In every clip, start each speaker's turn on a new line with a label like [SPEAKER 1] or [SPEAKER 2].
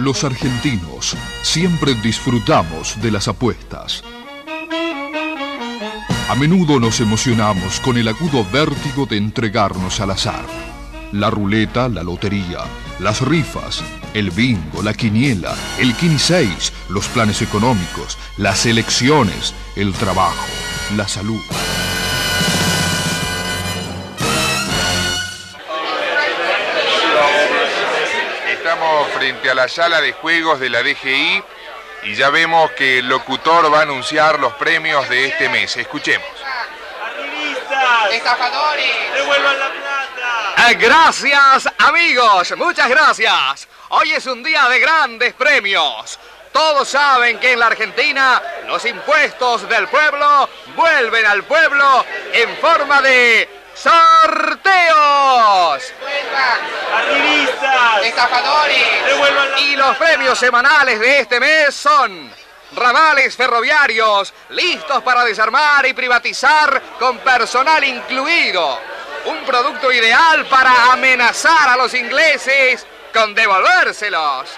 [SPEAKER 1] Los argentinos siempre disfrutamos de las apuestas. A menudo nos emocionamos con el agudo vértigo de entregarnos al azar. La ruleta, la lotería, las rifas, el bingo, la quiniela, el 6, los planes económicos, las elecciones, el trabajo, la salud.
[SPEAKER 2] Estamos frente a la sala de juegos de la DGI y ya vemos que el locutor va a anunciar los premios de este mes. Escuchemos.
[SPEAKER 3] ¡Arribistas!
[SPEAKER 4] ¡Estafadores!
[SPEAKER 3] ¡Devuelvan la plata!
[SPEAKER 5] Ah, Gracias, amigos, muchas gracias. Hoy es un día de grandes premios. Todos saben que en la Argentina los impuestos del pueblo vuelven al pueblo en forma de sorteos.
[SPEAKER 3] ¡Arribistas!
[SPEAKER 4] ¡Estafadores!
[SPEAKER 3] ¡Devuelvan la
[SPEAKER 5] Y los premios semanales de este mes son ramales ferroviarios listos para desarmar y privatizar con personal incluido. Un producto ideal para amenazar a los ingleses con devolvérselos.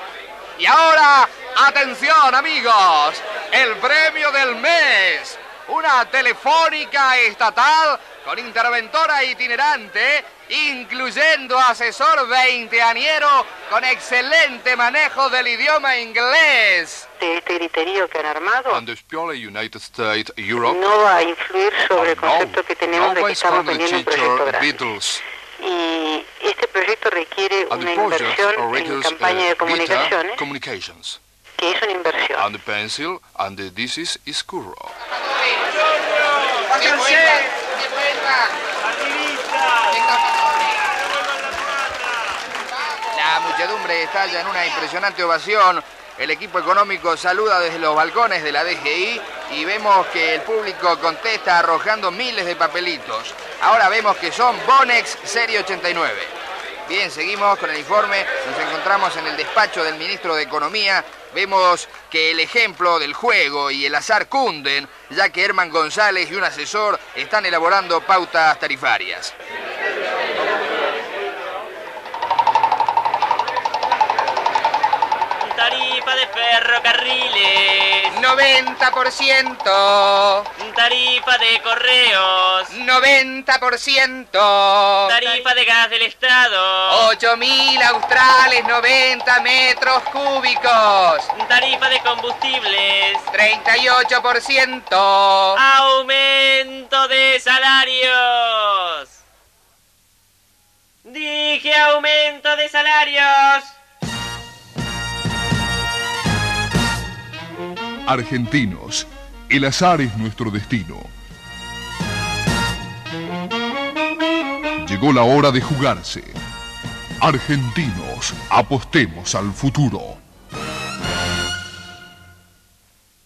[SPEAKER 5] Y ahora, atención amigos, el premio del mes. Una telefónica estatal con interventora itinerante, incluyendo asesor veinteañero con excelente manejo del idioma inglés.
[SPEAKER 6] de este griterío que han armado
[SPEAKER 1] And United States, Europe.
[SPEAKER 6] no va a influir sobre el
[SPEAKER 1] Oh, no.
[SPEAKER 6] concepto que tenemos de que estamos vendiendo un proyecto
[SPEAKER 1] the
[SPEAKER 6] grande.
[SPEAKER 1] Beatles.
[SPEAKER 6] Y este proyecto requiere
[SPEAKER 1] And
[SPEAKER 6] una inversión en
[SPEAKER 1] requires,
[SPEAKER 6] campaña
[SPEAKER 1] uh,
[SPEAKER 6] de comunicaciones, que es una inversión.
[SPEAKER 1] And the pencil, and the, this is Iscurro.
[SPEAKER 4] ¡Devuelvan!
[SPEAKER 5] La muchedumbre estalla en una impresionante ovación. El equipo económico saluda desde los balcones de la DGI y vemos que el público contesta arrojando miles de papelitos. Ahora vemos que son Bonex Serie 89. Bien, seguimos con el informe. Nos encontramos en el despacho del ministro de Economía. Vemos que el ejemplo del juego y el azar cunden, ya que Herman González y un asesor están elaborando pautas tarifarias.
[SPEAKER 3] Tarifa de ferrocarriles.
[SPEAKER 5] 90%.
[SPEAKER 3] Tarifa de correos.
[SPEAKER 5] 90%.
[SPEAKER 3] Tarifa de gas del Estado.
[SPEAKER 5] 8.000 australes, 90 metros cúbicos.
[SPEAKER 3] Tarifa de combustibles.
[SPEAKER 5] 38%.
[SPEAKER 3] Aumento de salarios. Dije aumento de salarios.
[SPEAKER 1] Argentinos, el azar es nuestro destino. Llegó la hora de jugarse. Argentinos, apostemos al futuro.